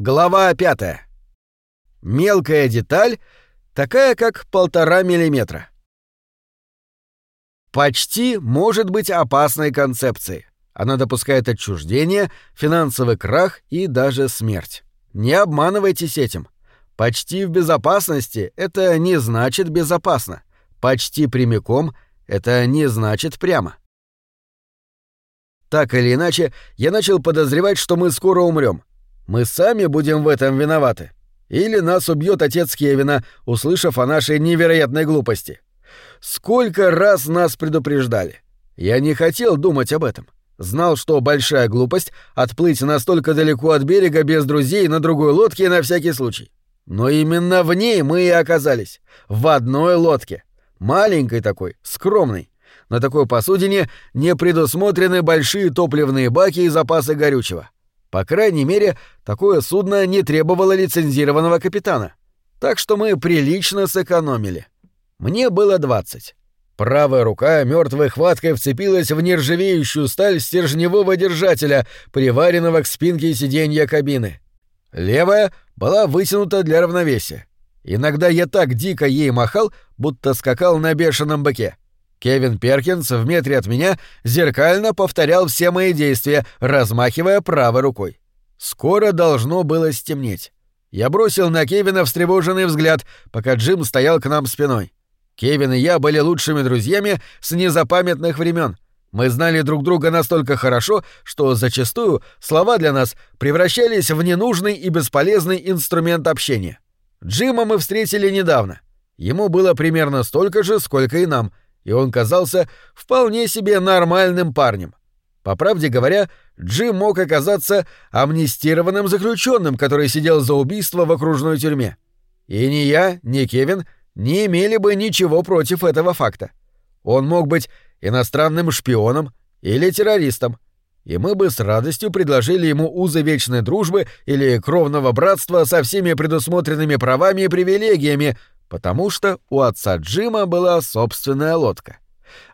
Глава пятая. Мелкая деталь, такая как полтора миллиметра. Почти может быть опасной концепцией. Она допускает отчуждение, финансовый крах и даже смерть. Не обманывайтесь этим. Почти в безопасности — это не значит безопасно. Почти прямиком — это не значит прямо. Так или иначе, я начал подозревать, что мы скоро умрем. Мы сами будем в этом виноваты. Или нас убьет отец Кевина, услышав о нашей невероятной глупости. Сколько раз нас предупреждали. Я не хотел думать об этом. Знал, что большая глупость — отплыть настолько далеко от берега без друзей на другой лодке на всякий случай. Но именно в ней мы и оказались. В одной лодке. Маленькой такой, скромной. На такой посудине не предусмотрены большие топливные баки и запасы горючего. По крайней мере, такое судно не требовало лицензированного капитана. Так что мы прилично сэкономили. Мне было 20. Правая рука мертвой хваткой вцепилась в нержавеющую сталь стержневого держателя, приваренного к спинке сиденья кабины. Левая была вытянута для равновесия. Иногда я так дико ей махал, будто скакал на бешеном быке. Кевин Перкинс в метре от меня зеркально повторял все мои действия, размахивая правой рукой. Скоро должно было стемнеть. Я бросил на Кевина встревоженный взгляд, пока Джим стоял к нам спиной. Кевин и я были лучшими друзьями с незапамятных времен. Мы знали друг друга настолько хорошо, что зачастую слова для нас превращались в ненужный и бесполезный инструмент общения. Джима мы встретили недавно. Ему было примерно столько же, сколько и нам — и он казался вполне себе нормальным парнем. По правде говоря, Джим мог оказаться амнистированным заключенным, который сидел за убийство в окружной тюрьме. И ни я, ни Кевин не имели бы ничего против этого факта. Он мог быть иностранным шпионом или террористом, и мы бы с радостью предложили ему узы вечной дружбы или кровного братства со всеми предусмотренными правами и привилегиями, потому что у отца Джима была собственная лодка.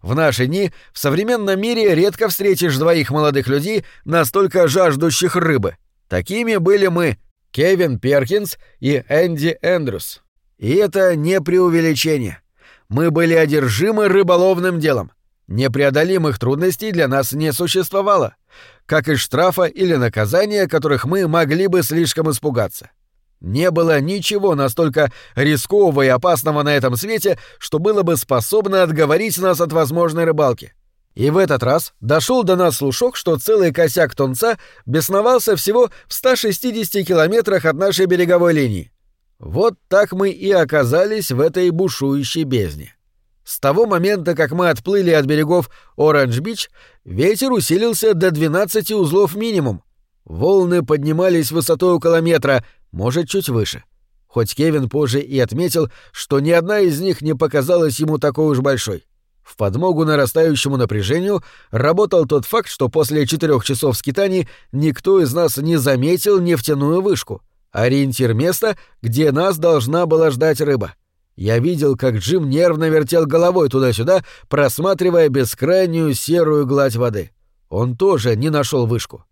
В наши дни в современном мире редко встретишь двоих молодых людей, настолько жаждущих рыбы. Такими были мы, Кевин Перкинс и Энди Эндрюс. И это не преувеличение. Мы были одержимы рыболовным делом. Непреодолимых трудностей для нас не существовало, как и штрафа или наказания, которых мы могли бы слишком испугаться. Не было ничего настолько рискового и опасного на этом свете, что было бы способно отговорить нас от возможной рыбалки. И в этот раз дошел до нас слушок, что целый косяк тонца бесновался всего в 160 километрах от нашей береговой линии. Вот так мы и оказались в этой бушующей бездне. С того момента, как мы отплыли от берегов Оранж-Бич, ветер усилился до 12 узлов минимум. Волны поднимались высотой около метра, может, чуть выше. Хоть Кевин позже и отметил, что ни одна из них не показалась ему такой уж большой. В подмогу нарастающему напряжению работал тот факт, что после четырех часов скитаний никто из нас не заметил нефтяную вышку, ориентир места, где нас должна была ждать рыба. Я видел, как Джим нервно вертел головой туда-сюда, просматривая бескрайнюю серую гладь воды. Он тоже не нашел вышку.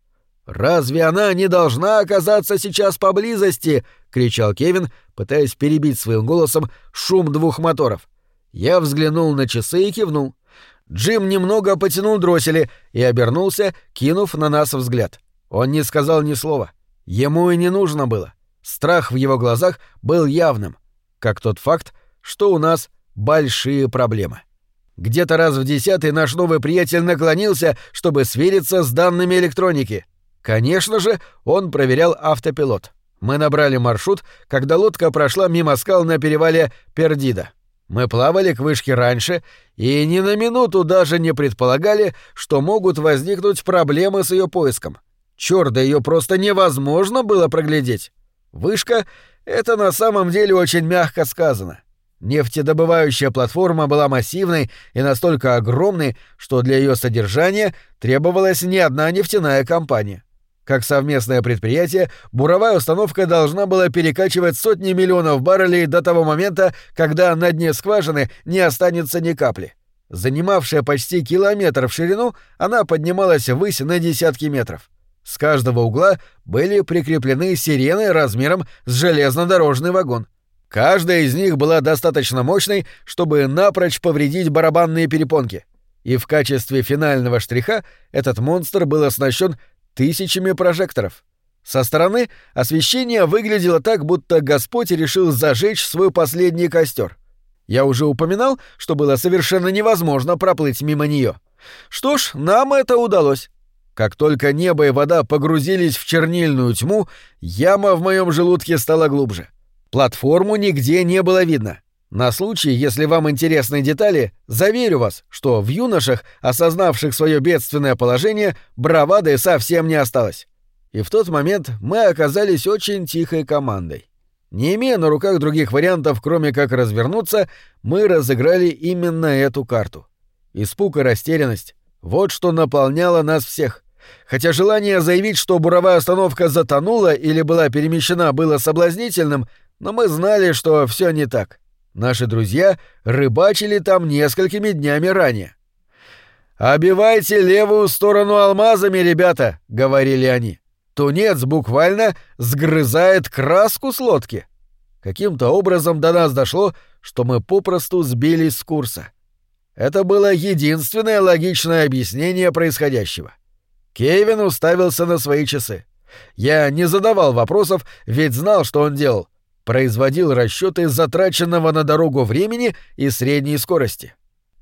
«Разве она не должна оказаться сейчас поблизости?» — кричал Кевин, пытаясь перебить своим голосом шум двух моторов. Я взглянул на часы и кивнул. Джим немного потянул дроссели и обернулся, кинув на нас взгляд. Он не сказал ни слова. Ему и не нужно было. Страх в его глазах был явным, как тот факт, что у нас большие проблемы. Где-то раз в десятый наш новый приятель наклонился, чтобы свериться с данными электроники — Конечно же, он проверял автопилот. Мы набрали маршрут, когда лодка прошла мимо скал на перевале Пердида. Мы плавали к вышке раньше и ни на минуту даже не предполагали, что могут возникнуть проблемы с ее поиском. Чёрт, да ее просто невозможно было проглядеть. Вышка — это на самом деле очень мягко сказано. Нефтедобывающая платформа была массивной и настолько огромной, что для ее содержания требовалась не одна нефтяная компания. Как совместное предприятие, буровая установка должна была перекачивать сотни миллионов баррелей до того момента, когда на дне скважины не останется ни капли. Занимавшая почти километр в ширину, она поднималась ввысь на десятки метров. С каждого угла были прикреплены сирены размером с железнодорожный вагон. Каждая из них была достаточно мощной, чтобы напрочь повредить барабанные перепонки. И в качестве финального штриха этот монстр был оснащен тысячами прожекторов. Со стороны освещение выглядело так, будто Господь решил зажечь свой последний костер. Я уже упоминал, что было совершенно невозможно проплыть мимо нее. Что ж, нам это удалось. Как только небо и вода погрузились в чернильную тьму, яма в моем желудке стала глубже. Платформу нигде не было видно. На случай, если вам интересны детали, заверю вас, что в юношах, осознавших свое бедственное положение, бравады совсем не осталось. И в тот момент мы оказались очень тихой командой. Не имея на руках других вариантов, кроме как развернуться, мы разыграли именно эту карту. Испуг и растерянность — вот что наполняло нас всех. Хотя желание заявить, что буровая остановка затонула или была перемещена, было соблазнительным, но мы знали, что все не так. Наши друзья рыбачили там несколькими днями ранее. «Обивайте левую сторону алмазами, ребята», — говорили они. Тунец буквально сгрызает краску с лодки. Каким-то образом до нас дошло, что мы попросту сбились с курса. Это было единственное логичное объяснение происходящего. Кевин уставился на свои часы. Я не задавал вопросов, ведь знал, что он делал. Производил расчеты затраченного на дорогу времени и средней скорости.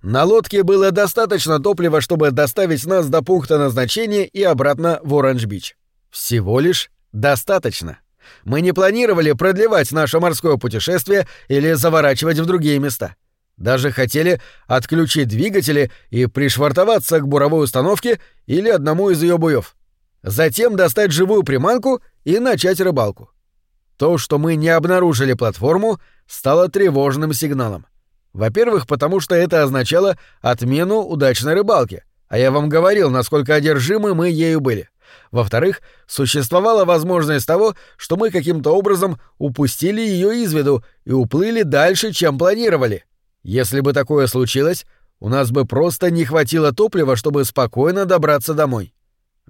На лодке было достаточно топлива, чтобы доставить нас до пункта назначения и обратно в Оранж-Бич. Всего лишь достаточно. Мы не планировали продлевать наше морское путешествие или заворачивать в другие места. Даже хотели отключить двигатели и пришвартоваться к буровой установке или одному из ее буев. Затем достать живую приманку и начать рыбалку. То, что мы не обнаружили платформу, стало тревожным сигналом. Во-первых, потому что это означало отмену удачной рыбалки, а я вам говорил, насколько одержимы мы ею были. Во-вторых, существовала возможность того, что мы каким-то образом упустили ее из виду и уплыли дальше, чем планировали. Если бы такое случилось, у нас бы просто не хватило топлива, чтобы спокойно добраться домой.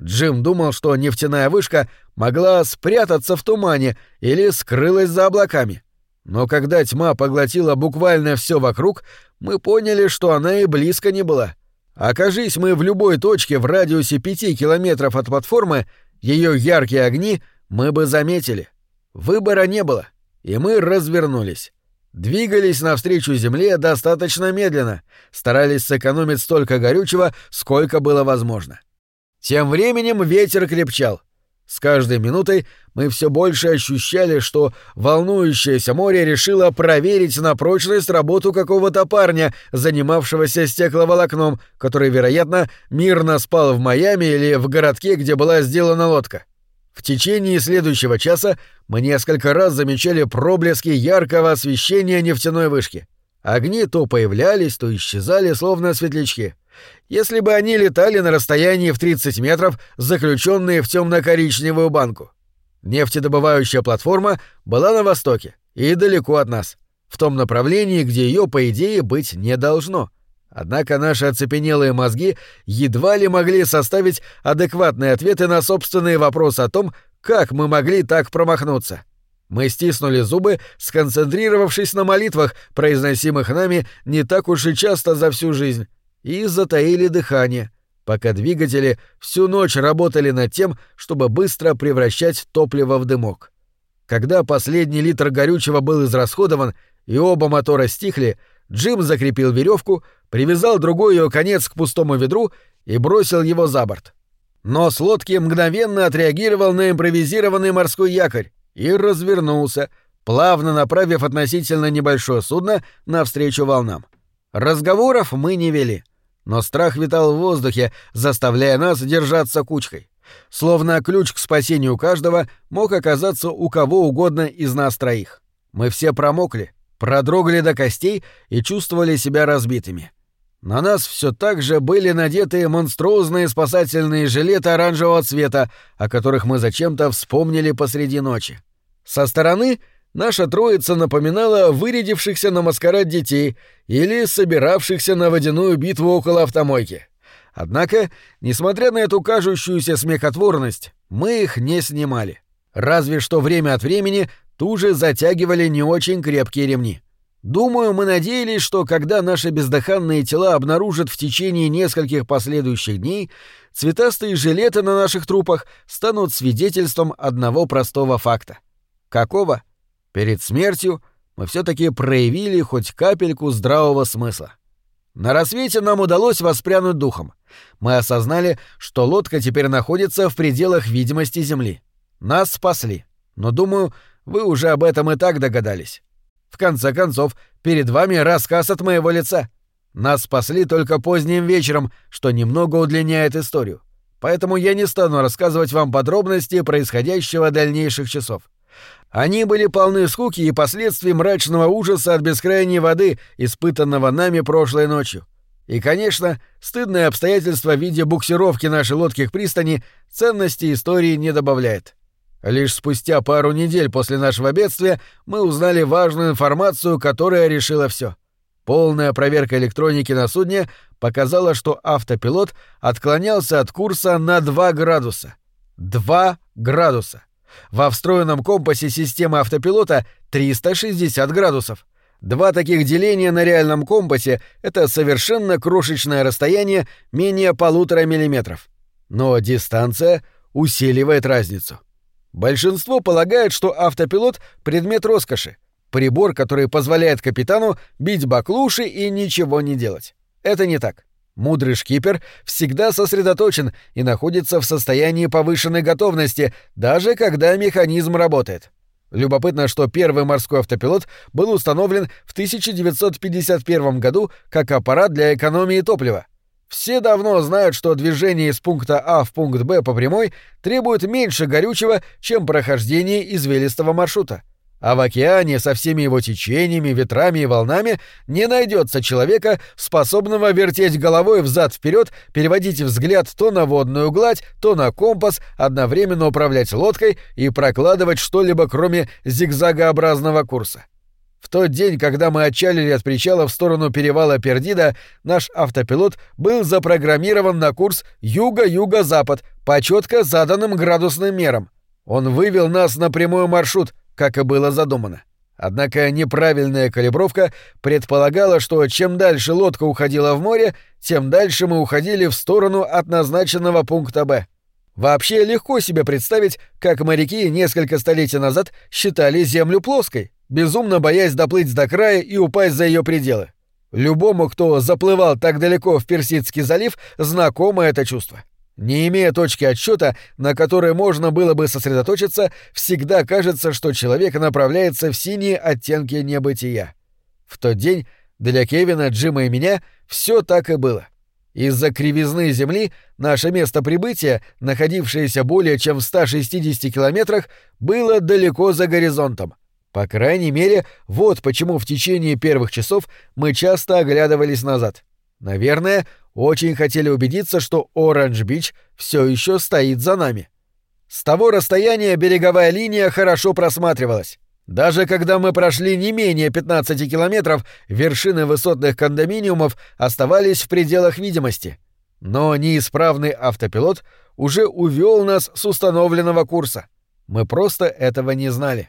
Джим думал, что нефтяная вышка могла спрятаться в тумане или скрылась за облаками. Но когда тьма поглотила буквально все вокруг, мы поняли, что она и близко не была. Окажись мы в любой точке в радиусе пяти километров от платформы, ее яркие огни мы бы заметили. Выбора не было, и мы развернулись. Двигались навстречу Земле достаточно медленно, старались сэкономить столько горючего, сколько было возможно. Тем временем ветер крепчал. С каждой минутой мы все больше ощущали, что волнующееся море решило проверить на прочность работу какого-то парня, занимавшегося стекловолокном, который, вероятно, мирно спал в Майами или в городке, где была сделана лодка. В течение следующего часа мы несколько раз замечали проблески яркого освещения нефтяной вышки. Огни то появлялись, то исчезали, словно светлячки если бы они летали на расстоянии в 30 метров, заключенные в темно-коричневую банку. Нефтедобывающая платформа была на востоке и далеко от нас, в том направлении, где ее, по идее, быть не должно. Однако наши оцепенелые мозги едва ли могли составить адекватные ответы на собственные вопросы о том, как мы могли так промахнуться. Мы стиснули зубы, сконцентрировавшись на молитвах, произносимых нами не так уж и часто за всю жизнь и затаили дыхание, пока двигатели всю ночь работали над тем, чтобы быстро превращать топливо в дымок. Когда последний литр горючего был израсходован и оба мотора стихли, Джим закрепил веревку, привязал другой ее конец к пустому ведру и бросил его за борт. Нос лодки мгновенно отреагировал на импровизированный морской якорь и развернулся, плавно направив относительно небольшое судно навстречу волнам. Разговоров мы не вели — но страх витал в воздухе, заставляя нас держаться кучкой. Словно ключ к спасению каждого мог оказаться у кого угодно из нас троих. Мы все промокли, продрогли до костей и чувствовали себя разбитыми. На нас все так же были надеты монструозные спасательные жилеты оранжевого цвета, о которых мы зачем-то вспомнили посреди ночи. Со стороны наша троица напоминала вырядившихся на маскарад детей или собиравшихся на водяную битву около автомойки. Однако, несмотря на эту кажущуюся смехотворность, мы их не снимали. Разве что время от времени туже затягивали не очень крепкие ремни. Думаю, мы надеялись, что когда наши бездыханные тела обнаружат в течение нескольких последующих дней, цветастые жилеты на наших трупах станут свидетельством одного простого факта. Какого? Перед смертью мы все таки проявили хоть капельку здравого смысла. На рассвете нам удалось воспрянуть духом. Мы осознали, что лодка теперь находится в пределах видимости Земли. Нас спасли. Но, думаю, вы уже об этом и так догадались. В конце концов, перед вами рассказ от моего лица. Нас спасли только поздним вечером, что немного удлиняет историю. Поэтому я не стану рассказывать вам подробности происходящего дальнейших часов. Они были полны скуки и последствий мрачного ужаса от бескрайней воды, испытанного нами прошлой ночью. И, конечно, стыдное обстоятельство в виде буксировки нашей лодки к пристани ценности истории не добавляет. Лишь спустя пару недель после нашего бедствия мы узнали важную информацию, которая решила все. Полная проверка электроники на судне показала, что автопилот отклонялся от курса на 2 градуса. 2 градуса. Во встроенном компасе системы автопилота 360 градусов. Два таких деления на реальном компасе — это совершенно крошечное расстояние менее полутора миллиметров. Но дистанция усиливает разницу. Большинство полагает, что автопилот — предмет роскоши, прибор, который позволяет капитану бить баклуши и ничего не делать. Это не так. Мудрый шкипер всегда сосредоточен и находится в состоянии повышенной готовности, даже когда механизм работает. Любопытно, что первый морской автопилот был установлен в 1951 году как аппарат для экономии топлива. Все давно знают, что движение из пункта А в пункт Б по прямой требует меньше горючего, чем прохождение извилистого маршрута. А в океане со всеми его течениями, ветрами и волнами не найдется человека, способного вертеть головой взад вперед, переводить взгляд то на водную гладь, то на компас, одновременно управлять лодкой и прокладывать что-либо кроме зигзагообразного курса. В тот день, когда мы отчалили от причала в сторону перевала Пердида, наш автопилот был запрограммирован на курс юго-юго-запад по четко заданным градусным мерам. Он вывел нас на прямой маршрут, как и было задумано. Однако неправильная калибровка предполагала, что чем дальше лодка уходила в море, тем дальше мы уходили в сторону от назначенного пункта «Б». Вообще легко себе представить, как моряки несколько столетий назад считали Землю плоской безумно боясь доплыть до края и упасть за ее пределы. Любому, кто заплывал так далеко в Персидский залив, знакомо это чувство. Не имея точки отсчета, на которой можно было бы сосредоточиться, всегда кажется, что человек направляется в синие оттенки небытия. В тот день для Кевина, Джима и меня все так и было. Из-за кривизны Земли наше место прибытия, находившееся более чем в 160 километрах, было далеко за горизонтом. По крайней мере, вот почему в течение первых часов мы часто оглядывались назад. Наверное, очень хотели убедиться, что Оранж-Бич все еще стоит за нами. С того расстояния береговая линия хорошо просматривалась. Даже когда мы прошли не менее 15 километров, вершины высотных кондоминиумов оставались в пределах видимости. Но неисправный автопилот уже увел нас с установленного курса. Мы просто этого не знали.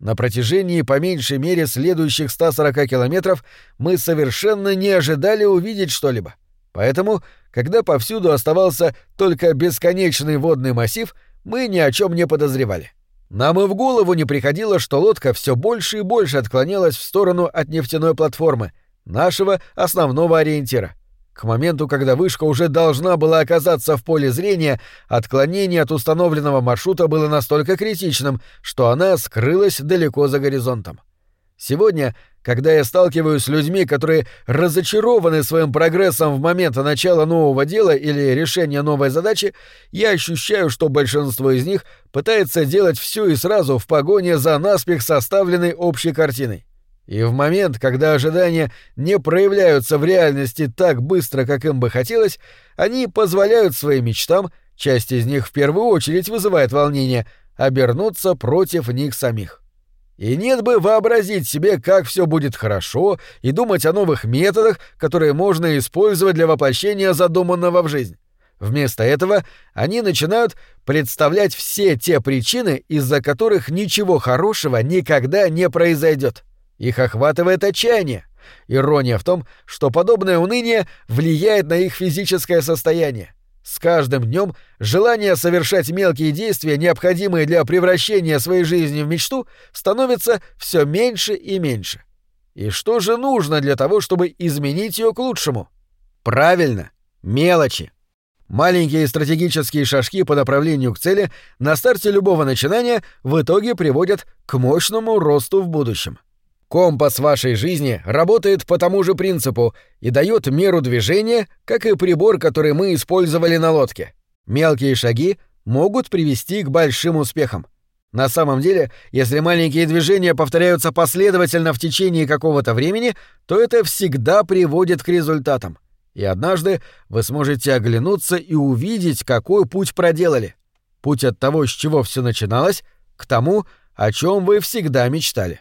На протяжении по меньшей мере следующих 140 километров мы совершенно не ожидали увидеть что-либо. Поэтому, когда повсюду оставался только бесконечный водный массив, мы ни о чем не подозревали. Нам и в голову не приходило, что лодка все больше и больше отклонялась в сторону от нефтяной платформы, нашего основного ориентира. К моменту, когда вышка уже должна была оказаться в поле зрения, отклонение от установленного маршрута было настолько критичным, что она скрылась далеко за горизонтом. Сегодня, когда я сталкиваюсь с людьми, которые разочарованы своим прогрессом в момент начала нового дела или решения новой задачи, я ощущаю, что большинство из них пытается делать все и сразу в погоне за наспех составленной общей картиной. И в момент, когда ожидания не проявляются в реальности так быстро, как им бы хотелось, они позволяют своим мечтам, часть из них в первую очередь вызывает волнение, обернуться против них самих. И нет бы вообразить себе, как все будет хорошо, и думать о новых методах, которые можно использовать для воплощения задуманного в жизнь. Вместо этого они начинают представлять все те причины, из-за которых ничего хорошего никогда не произойдет. Их охватывает отчаяние. Ирония в том, что подобное уныние влияет на их физическое состояние. С каждым днем желание совершать мелкие действия, необходимые для превращения своей жизни в мечту, становится все меньше и меньше. И что же нужно для того, чтобы изменить ее к лучшему? Правильно, мелочи. Маленькие стратегические шажки по направлению к цели на старте любого начинания в итоге приводят к мощному росту в будущем. Компас вашей жизни работает по тому же принципу и дает меру движения, как и прибор, который мы использовали на лодке. Мелкие шаги могут привести к большим успехам. На самом деле, если маленькие движения повторяются последовательно в течение какого-то времени, то это всегда приводит к результатам. И однажды вы сможете оглянуться и увидеть, какой путь проделали. Путь от того, с чего все начиналось, к тому, о чем вы всегда мечтали.